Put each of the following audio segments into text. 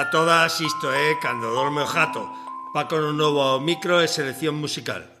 a todas, isto é Cando dorme o jato Paco no novo ao micro e selección musical.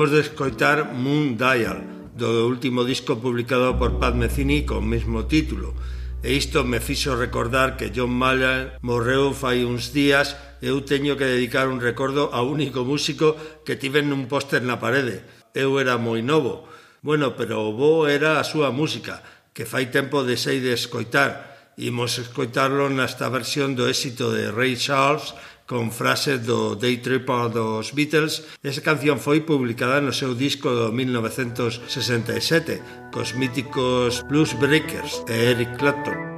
Imos de escoitar Moon Dial, do último disco publicado por Pat Metheny con mesmo título, e isto me fixo recordar que John Mayer morreu fai uns días e eu teño que dedicar un recordo ao único músico que tiven nun póster na parede. Eu era moi novo. Bueno, pero o bo era a súa música, que fai tempo de sei de escoitar. Imos escoitarlo nesta versión do éxito de Ray Charles con frases do Day Tripper dos Beatles. Esa canción foi publicada no seu disco do 1967 cos míticos Blues Breakers e Eric Clapton.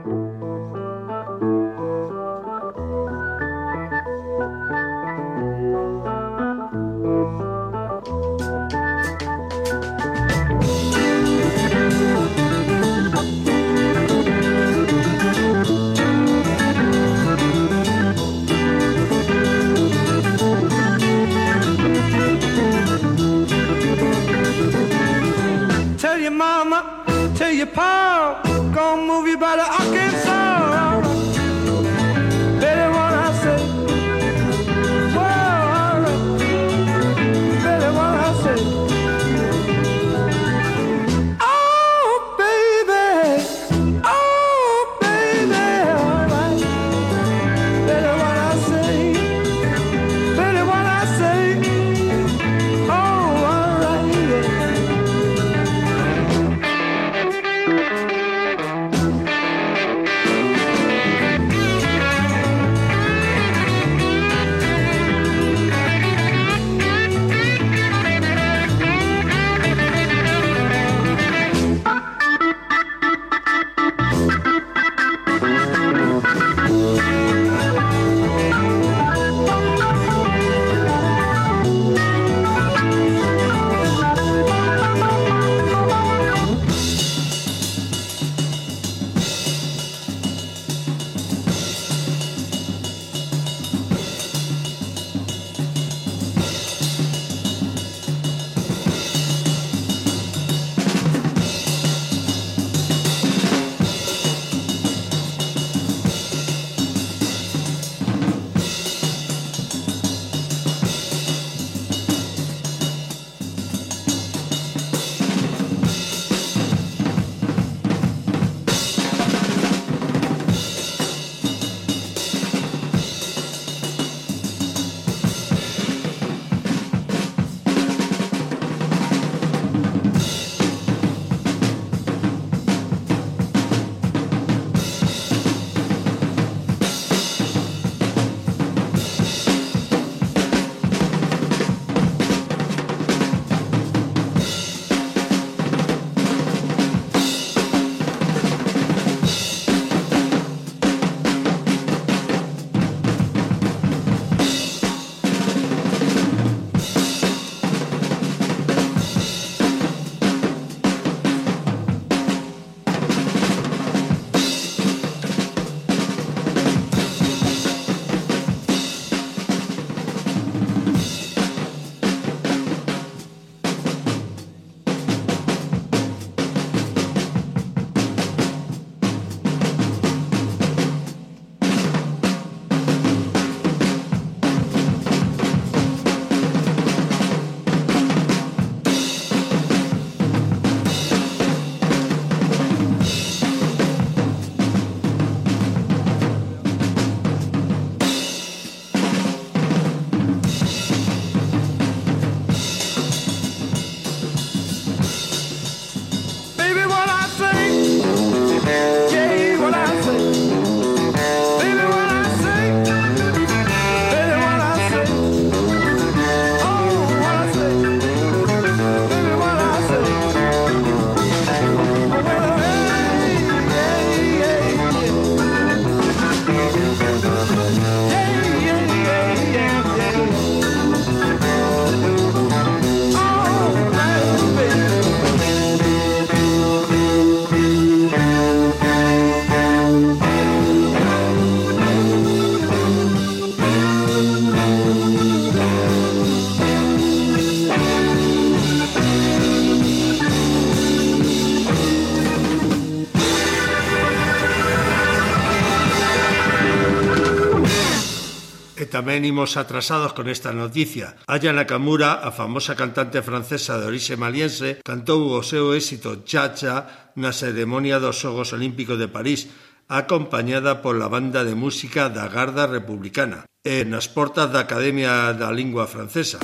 tamén imos atrasados con esta noticia. Aya Nakamura, a famosa cantante francesa de orixe maliense, cantou o seu éxito Chacha na ceremonia dos Xogos Olímpicos de París, acompañada pola banda de música da Garda Republicana e nas portas da Academia da Lingua Francesa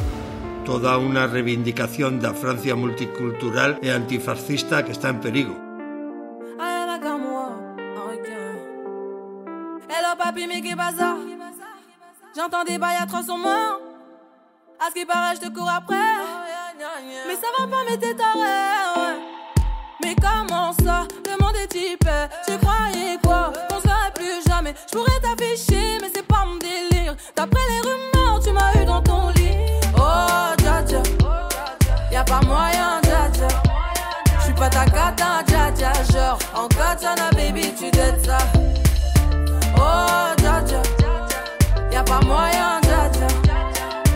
toda unha reivindicación da Francia multicultural e antifascista que está en perigo. Hello papi, me bazar J'entends des bails atroces en moi À ce qui paraît, je te cours après. Mais ça va pas, mais t'es taré Mais comment ça? Est type Tu croyais quoi? On se plus jamais. Je pourrais t'afficher, mais c'est pas mon délire. D'après les rumeurs, tu m'as eu dans ton lit. Oh, dja dja. Y'a pas moyen, dja dja. J'suis pas ta cata, dja dja. Genre, en katana, baby, tu dettes ça. Oh, pas moyen, dja dja.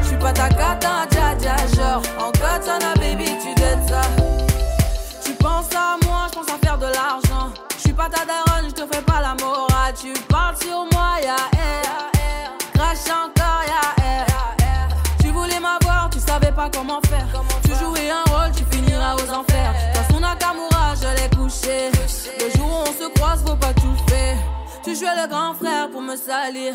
J'suis pas ta cata, dja dja. Genre, en katana, baby, tu dettes ça. Tu penses à moi, j'pense à faire de l'argent. J'suis pas ta daronne, j'te fais pas la morale. Tu parles sur moi, y'a air Crache encore, y'a air Tu voulais m'avoir, tu savais pas comment faire. Tu jouais un rôle, tu finiras aux enfers. Dans son Nakamura, je l'ai Le jour où on se croise, faut pas tout faire. Tu jouais le grand frère pour me salir.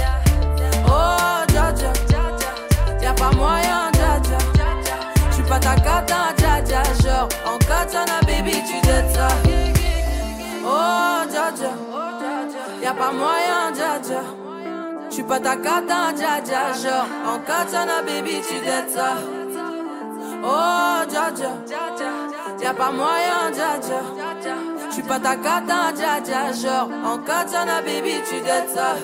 Ta cata, dja dja. Genre, en katana, baby, tu dettes ça. Oh, dja dja. Y'a pas moyen, dja dja. J'suis pas ta cata, dja dja. Genre, en katana, baby, tu dettes ça. Oh, dja dja. Y'a pas moyen, dja dja. J'suis pas ta cata, dja dja. Genre, en katana, baby, tu dettes ça.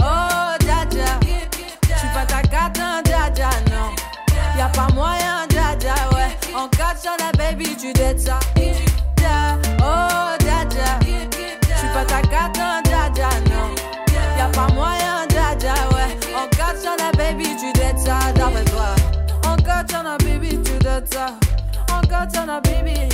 Oh, dja dja. J'suis pas ta cata, dja dja, non. Y'a pas moyen, dja dja, ouais. En cas sur la baby, tu détas. Oh, dja dja. J'suis pas ta carte, non, dja dja, non. Y'a pas moyen, dja dja, ouais. En cas sur la baby, tu dettes ça D'après toi. En cas sur la baby, tu dettes ça En cas sur la baby.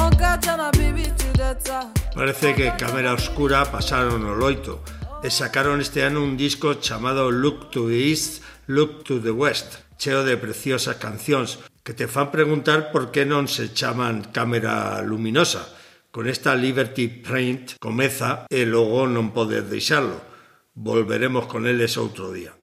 En cas sur la baby, tu dettes ça Parece que Cámara Oscura pasaron o loito e sacaron este ano un disco chamado Look to the East, Look to the West, cheo de preciosas cancións que te fan preguntar por que non se chaman cámara luminosa. Con esta Liberty Print comeza e logo non podes deixarlo. Volveremos con eles outro día.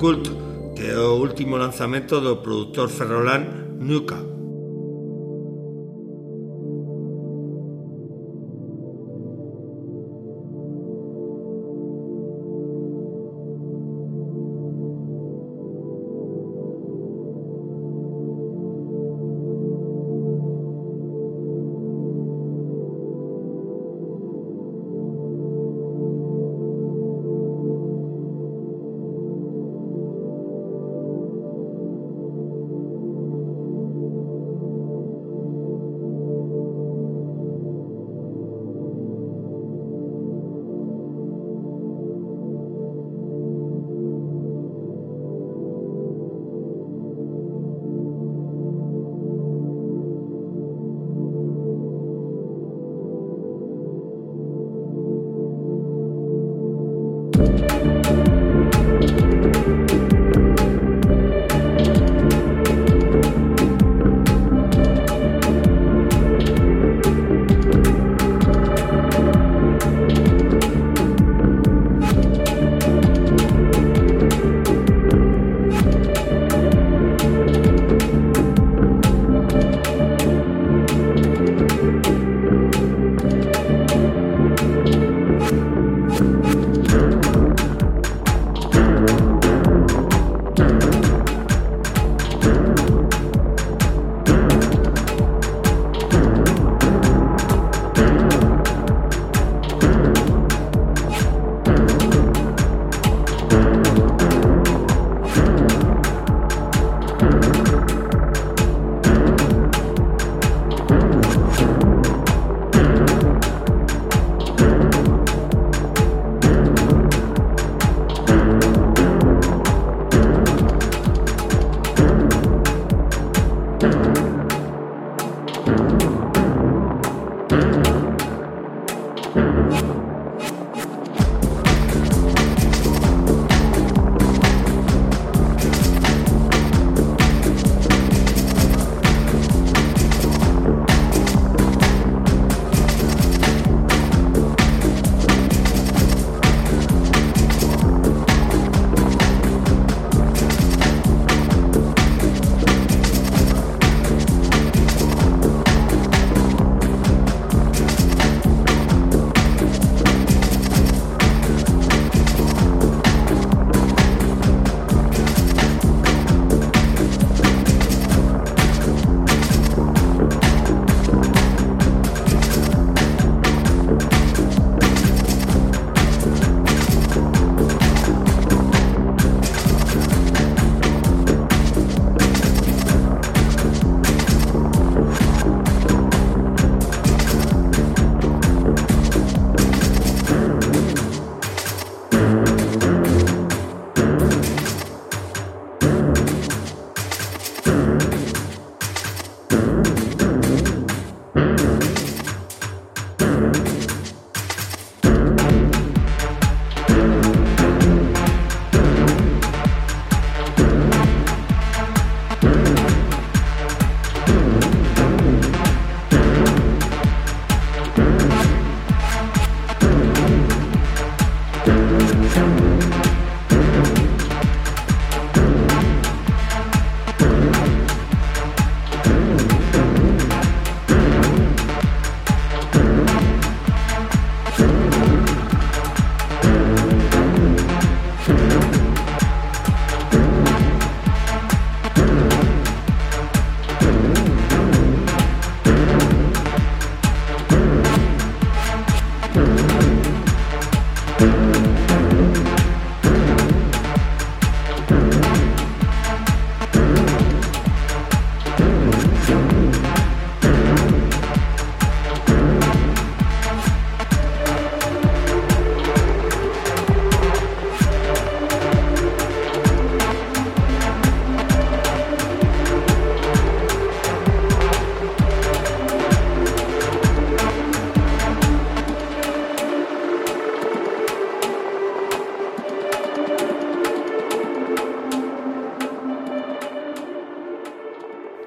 Cult, que é o último lanzamento do produtor ferrolán Nuka.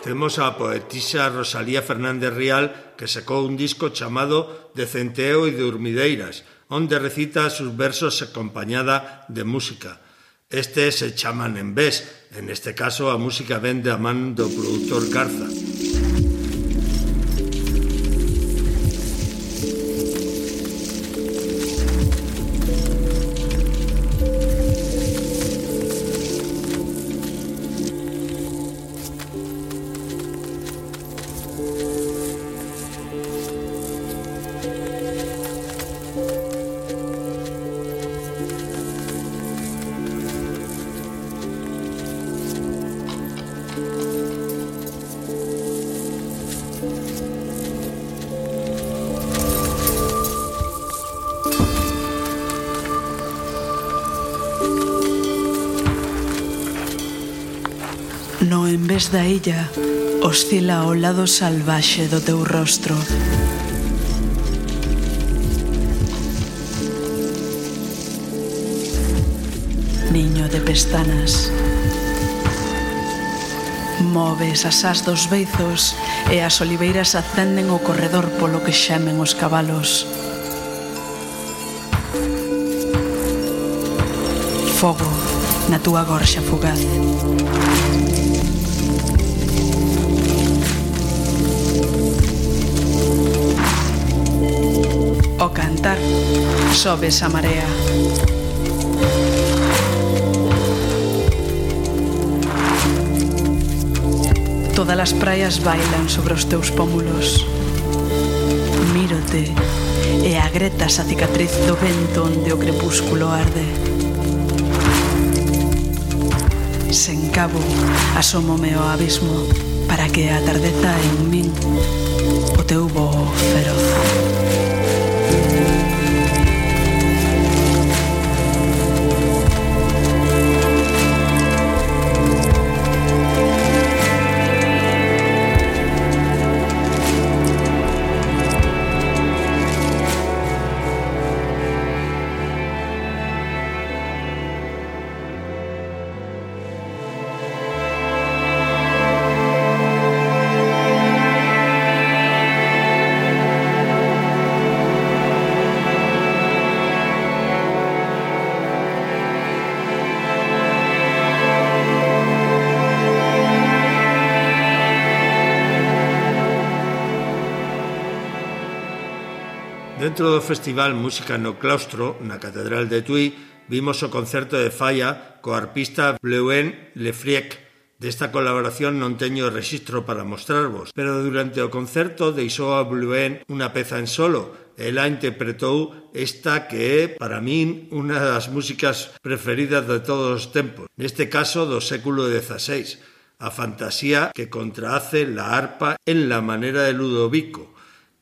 Temos a poetisa Rosalía Fernández Rial que sacou un disco chamado De Centeo e de Urmideiras, onde recita sus versos acompañada de música. Este se chaman en vez, en este caso a música vende a man do produtor Garza. da illa oscila ao lado salvaxe do teu rostro. Niño de pestanas. Moves as as dos beizos e as oliveiras acenden o corredor polo que xamen os cabalos. Fogo na túa gorxa fugaz. cantar. Sobes a marea. Todas as praias bailan sobre os teus pómulos. Mírote e agretas a cicatriz do vento onde o crepúsculo arde. Sen cabo asómome ao abismo para que a tardeza en min o teu voo feroz. dentro do Festival Música no Claustro, na Catedral de Tui, vimos o concerto de Falla co arpista Bleuen Lefriec. Desta colaboración non teño rexistro para mostrarvos, pero durante o concerto deixou a Bleuen unha peza en solo, ela interpretou esta que é, para min, unha das músicas preferidas de todos os tempos, neste caso do século XVI, a fantasía que contrahace la arpa en la manera de Ludovico,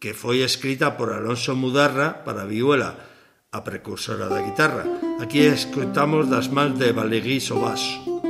que foi escrita por Alonso Mudarra para vihuela, a precursora da guitarra. Aquí escutamos das mans de Valéry Sauvage.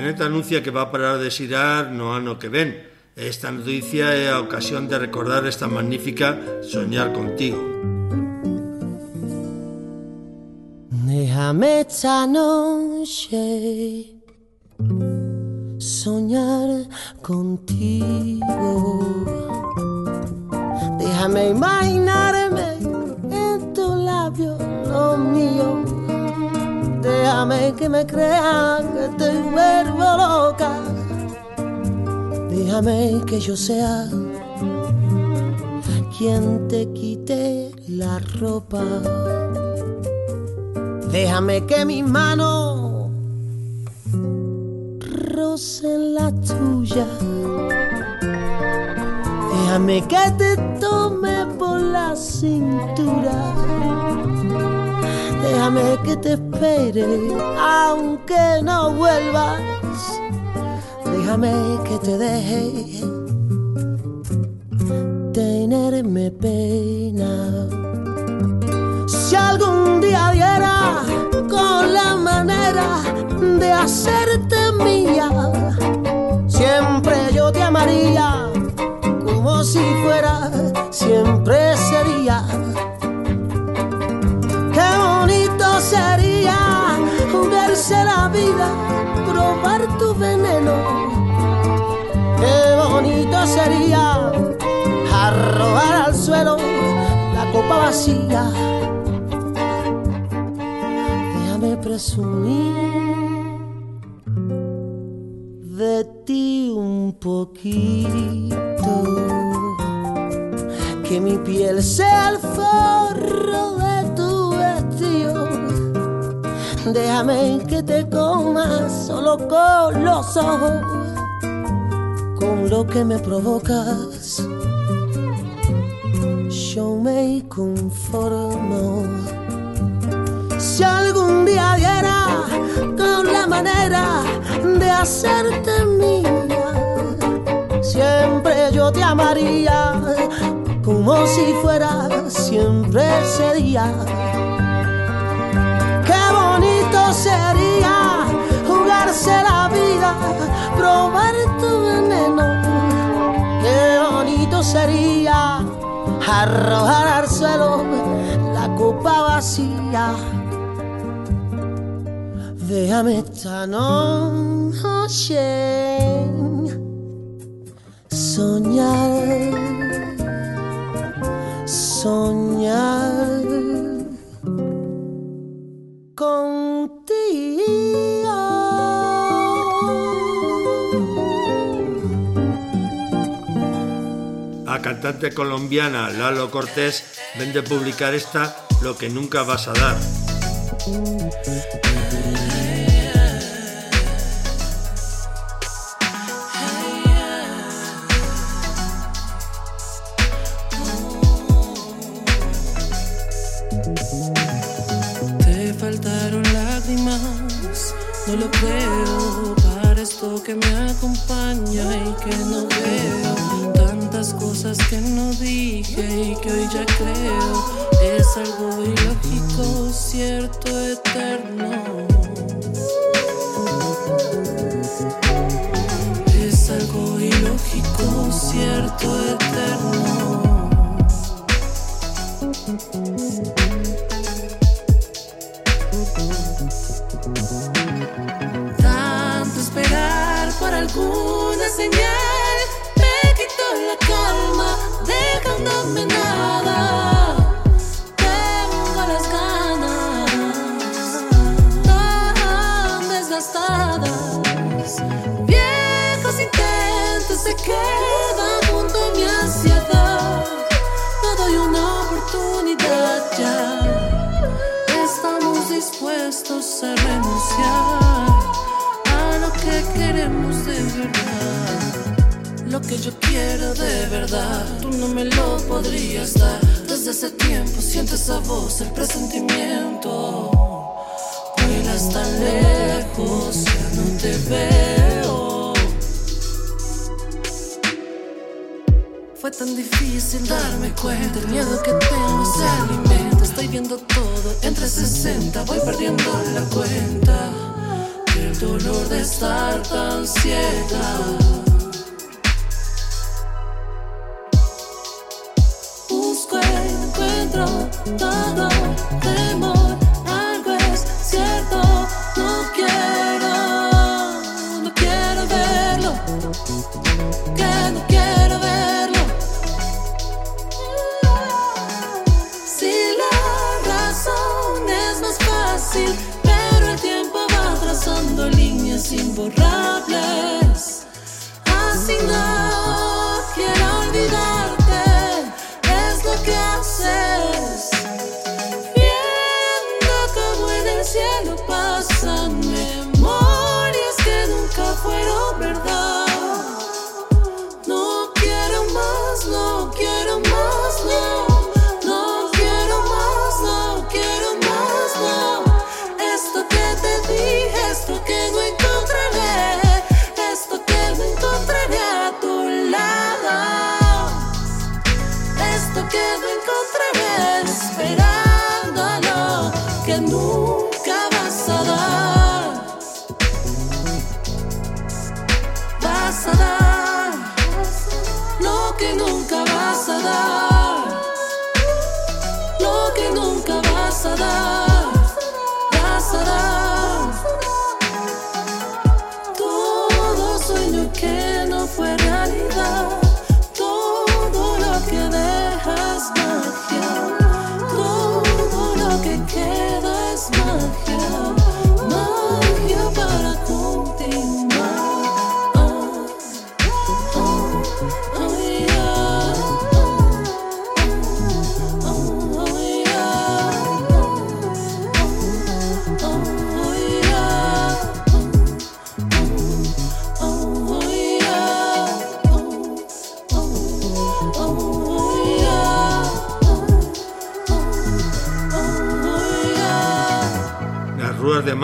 Tenet anuncia que va a parar de xirar no ano que ven. Esta noticia é a ocasión de recordar esta magnífica Soñar contigo. Déjame esta noche soñar contigo. Déjame imaginarme Déjame que me crean que te vuelvo loca. Déjame que yo sea quien te quite la ropa. Déjame que mi mano roce la tuya. Déjame que te tome por la cintura. Déjame que te espere aunque no vuelvas. Déjame que te deje tenerme pena. Si algún día diera con la manera de hacerte mía, siempre yo te amaría como si fuera, siempre sería. Vida, probar tu veneno. Qué bonito sería arrojar al suelo la copa vacía. Déjame presumir de ti un poquito. Que mi piel sea el forro de. Déjame que te comas solo con los ojos, con lo que me provocas. Yo me conformo. Si algún día diera con la manera de hacerte mía, siempre yo te amaría como si fuera siempre sería. Qué sería jugarse la vida, probar tu veneno. Qué bonito sería arrojar al suelo la copa vacía. Déjame esta noche soñar, soñar contigo. A cantante colombiana Lalo Cortés vende publicar esta Lo que nunca vas a dar.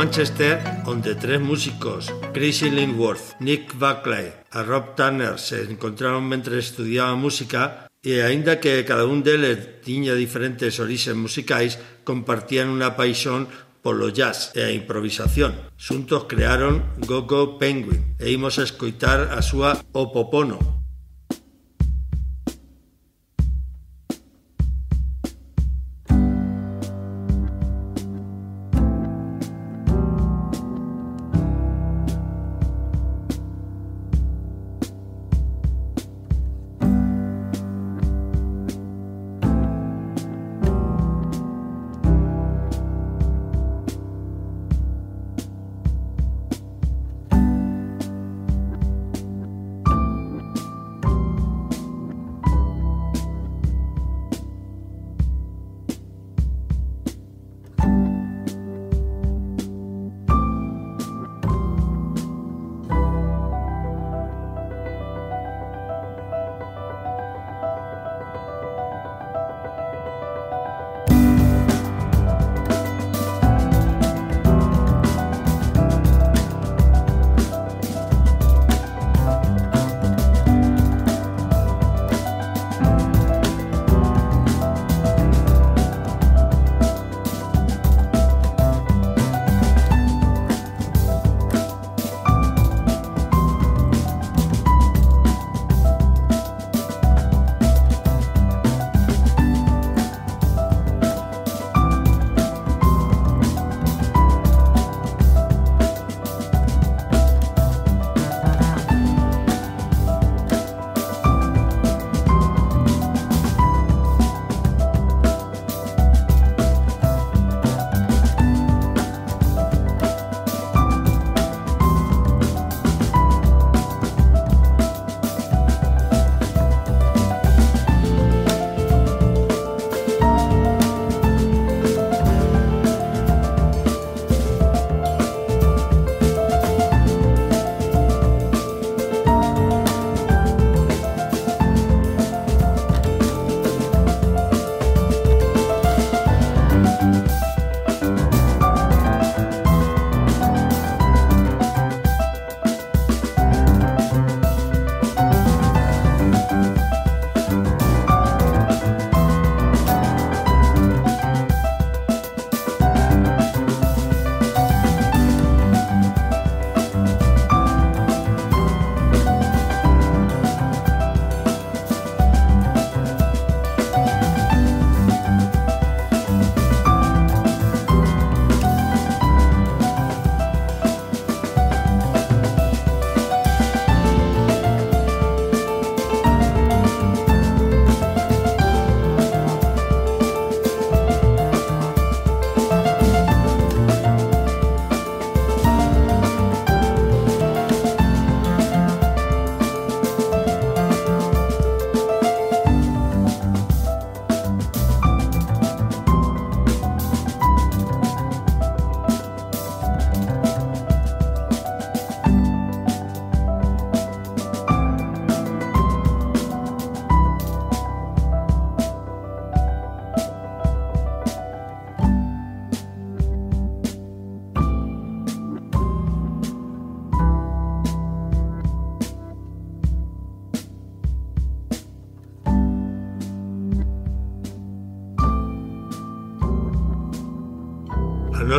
Manchester, donde tres músicos, Chris Illingworth, Nick Buckley y Rob Turner, se encontraron mientras estudiaban música y, aínda que cada un deles tiña diferentes orígenes musicais, compartían unha por polo jazz e a improvisación. Xuntos crearon Go Go Penguin e imos a escoitar a súa Opopono,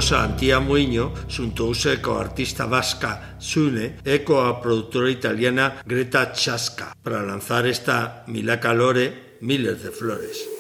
Rosa Antía Muiño xuntouse coa artista vasca Sune e coa produtora italiana Greta Chasca para lanzar esta Milá Calore Miles de Flores.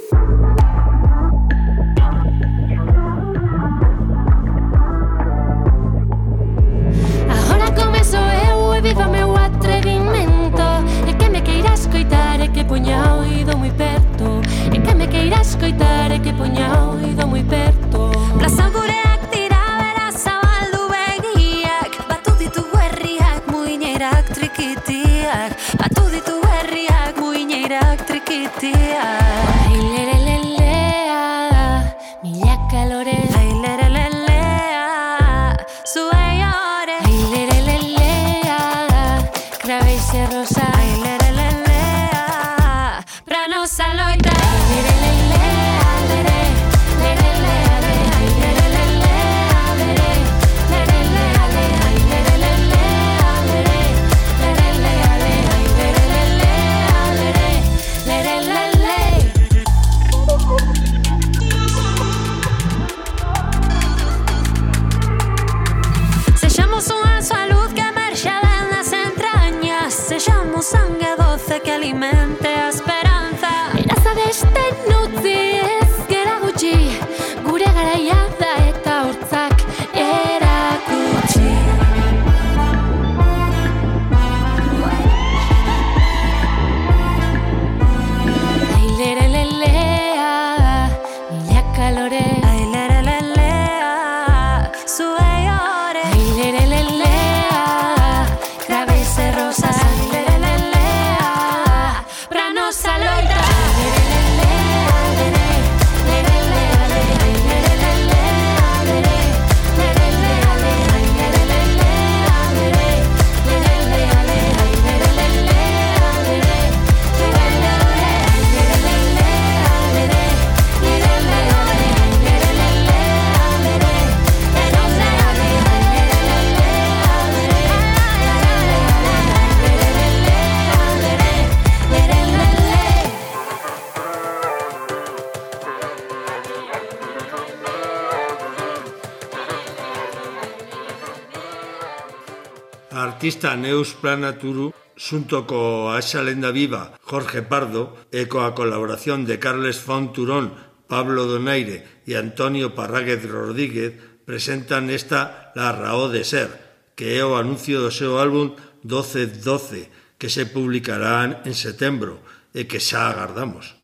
artista Neus Planaturu xunto co Axa Lenda Viva Jorge Pardo e coa colaboración de Carles Fonturón, Pablo Donaire e Antonio Parráguez Rodríguez presentan esta La Raó de Ser, que é o anuncio do seu álbum 1212, que se publicará en setembro e que xa agardamos.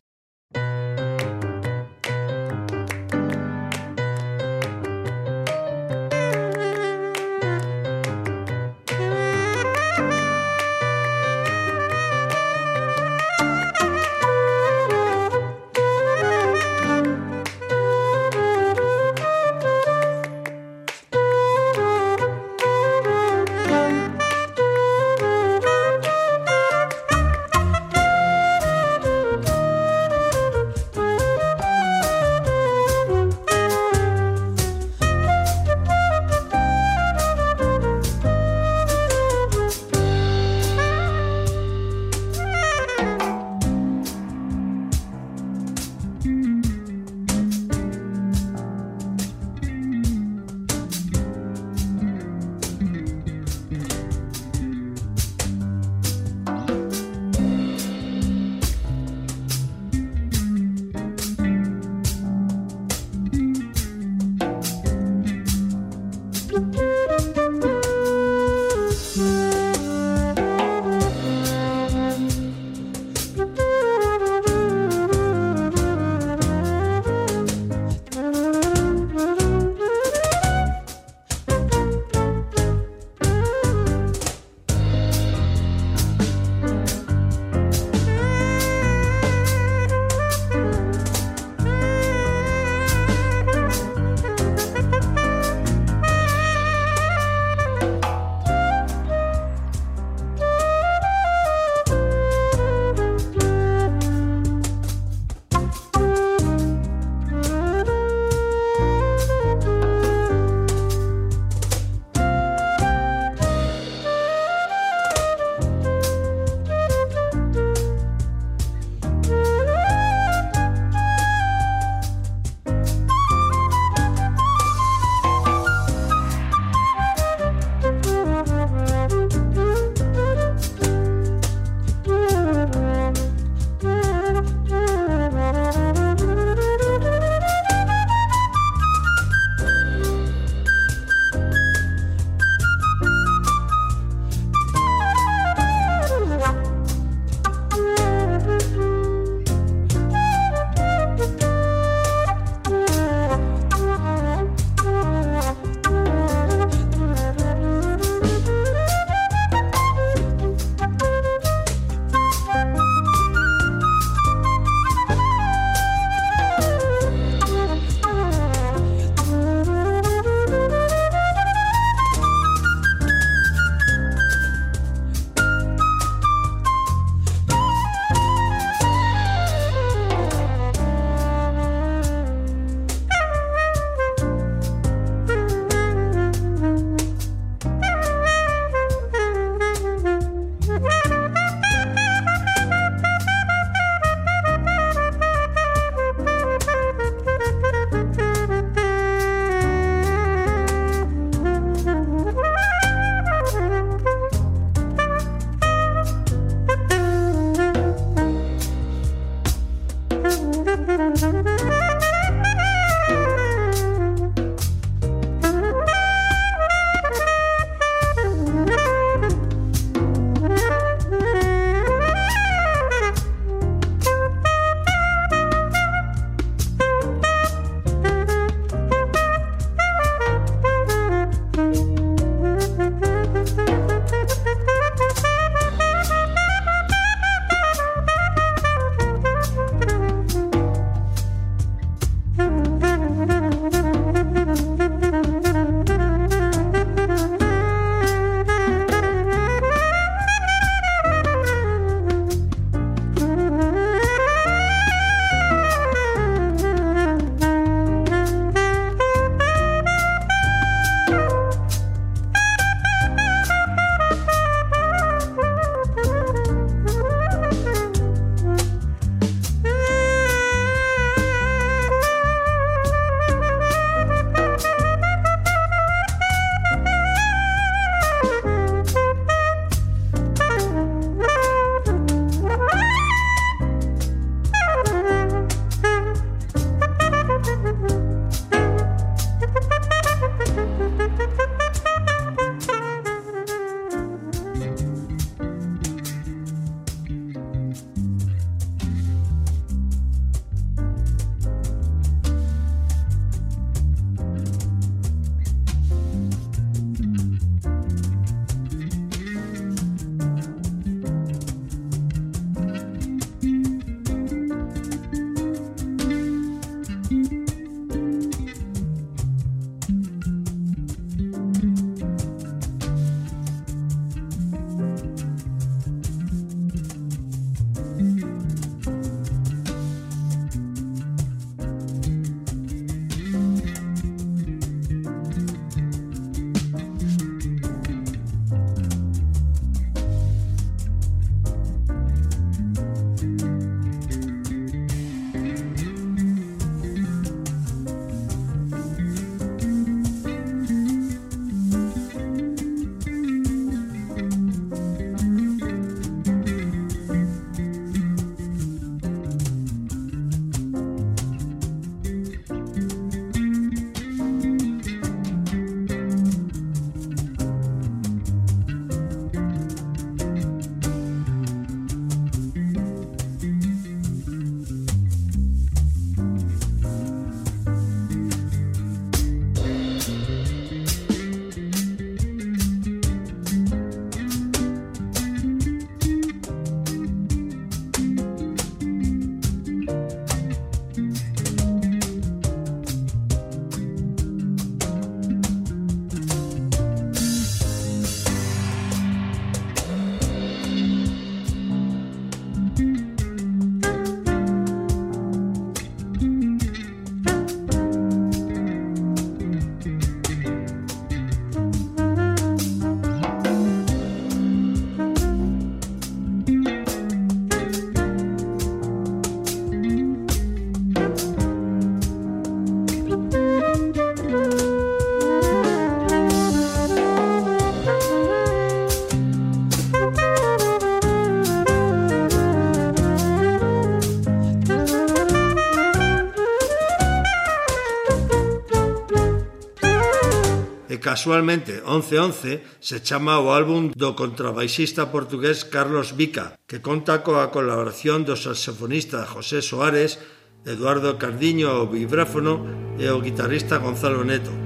Casualmente, 1111 se chama o álbum do contrabaixista portugués Carlos Vica, que conta coa colaboración do saxofonista José Soares, Eduardo Cardiño ao vibráfono e o guitarrista Gonzalo Neto.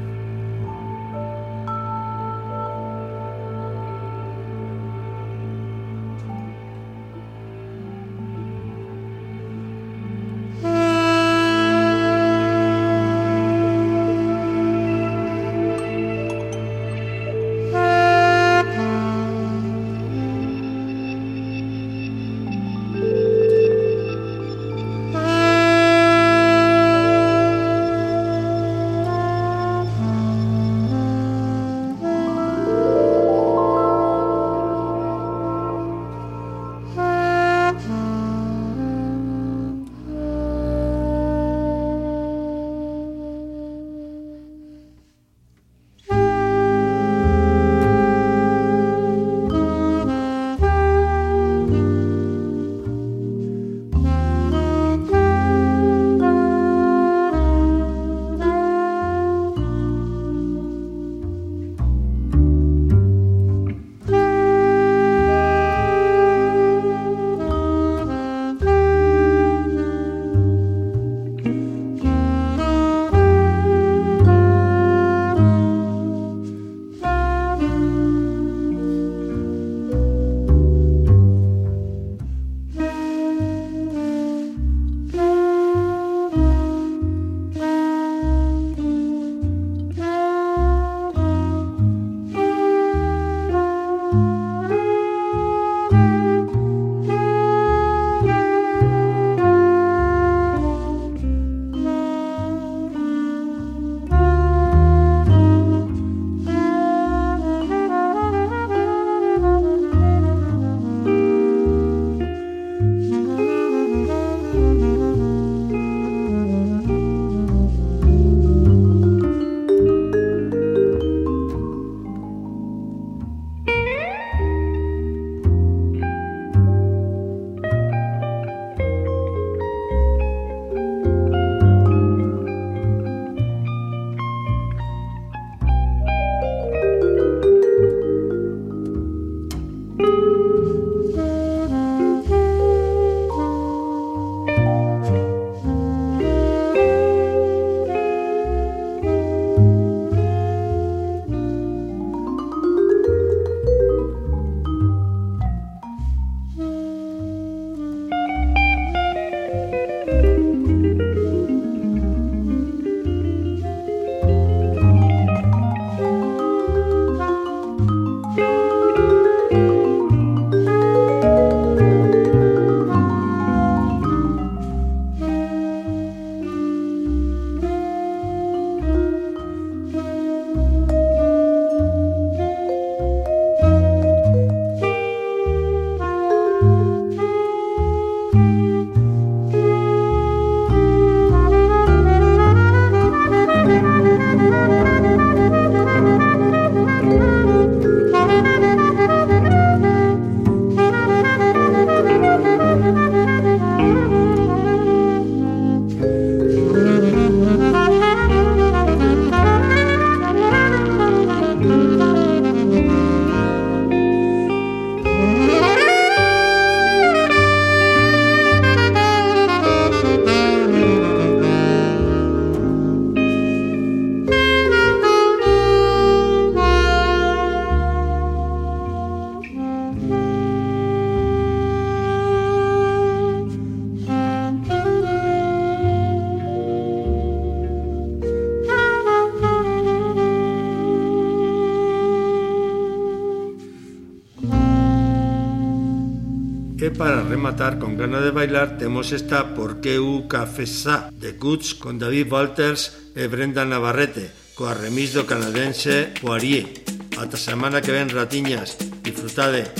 rematar con Gana de Bailar temos esta Por que u café de Guts con David Walters e Brenda Navarrete coa remix do canadense Poirier. Ata semana que ven ratiñas, disfrutade.